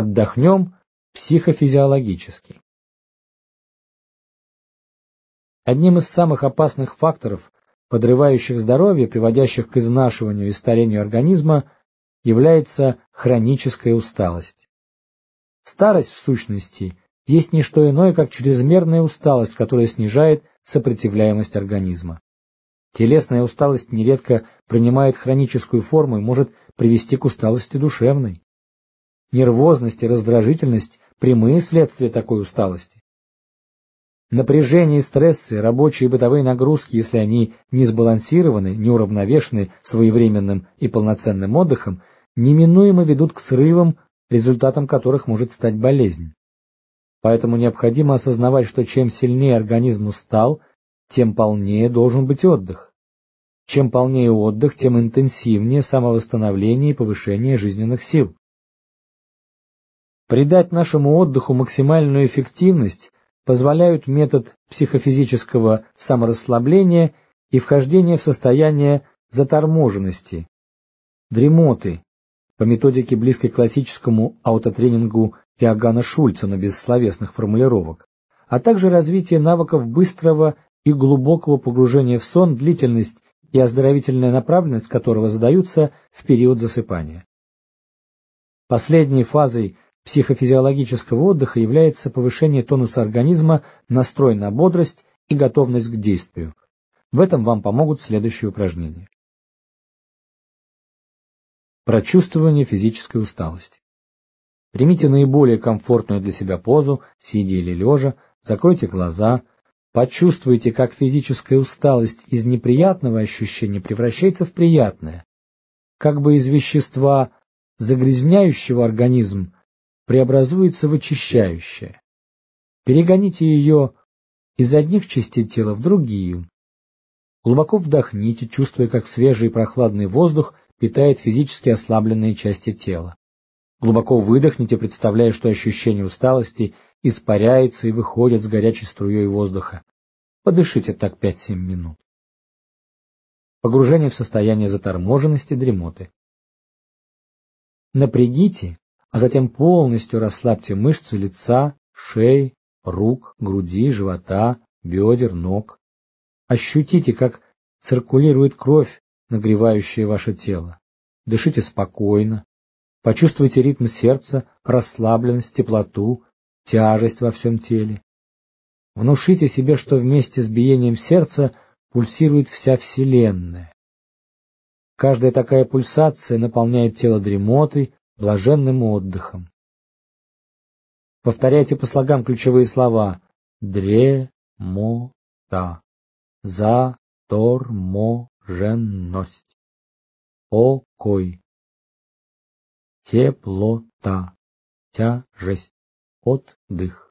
Отдохнем психофизиологически. Одним из самых опасных факторов, подрывающих здоровье, приводящих к изнашиванию и старению организма, является хроническая усталость. Старость, в сущности, есть не что иное, как чрезмерная усталость, которая снижает сопротивляемость организма. Телесная усталость нередко принимает хроническую форму и может привести к усталости душевной. Нервозность и раздражительность – прямые следствия такой усталости. Напряжение и стрессы, рабочие и бытовые нагрузки, если они не сбалансированы, не уравновешены своевременным и полноценным отдыхом, неминуемо ведут к срывам, результатом которых может стать болезнь. Поэтому необходимо осознавать, что чем сильнее организм устал, тем полнее должен быть отдых. Чем полнее отдых, тем интенсивнее самовосстановление и повышение жизненных сил. Придать нашему отдыху максимальную эффективность позволяют метод психофизического саморасслабления и вхождение в состояние заторможенности, дремоты, по методике близкой классическому аутотренингу Иоганна но без словесных формулировок, а также развитие навыков быстрого и глубокого погружения в сон, длительность и оздоровительная направленность которого задаются в период засыпания. Последней фазой психофизиологического отдыха является повышение тонуса организма, настрой на бодрость и готовность к действию. В этом вам помогут следующие упражнения. Прочувствование физической усталости. Примите наиболее комфортную для себя позу, сидя или лежа, закройте глаза, почувствуйте, как физическая усталость из неприятного ощущения превращается в приятное, как бы из вещества, загрязняющего организм, преобразуется в очищающее. Перегоните ее из одних частей тела в другие. Глубоко вдохните, чувствуя, как свежий и прохладный воздух питает физически ослабленные части тела. Глубоко выдохните, представляя, что ощущение усталости испаряется и выходит с горячей струей воздуха. Подышите так 5-7 минут. Погружение в состояние заторможенности, дремоты. Напрягите а затем полностью расслабьте мышцы лица, шеи, рук, груди, живота, бедер, ног. Ощутите, как циркулирует кровь, нагревающая ваше тело. Дышите спокойно. Почувствуйте ритм сердца, расслабленность, теплоту, тяжесть во всем теле. Внушите себе, что вместе с биением сердца пульсирует вся Вселенная. Каждая такая пульсация наполняет тело дремотой, блаженным отдыхом. Повторяйте по слогам ключевые слова «дре-мо-та», «за-тор-мо-жен-ность», «покой», «теплота», «тяжесть», «отдых».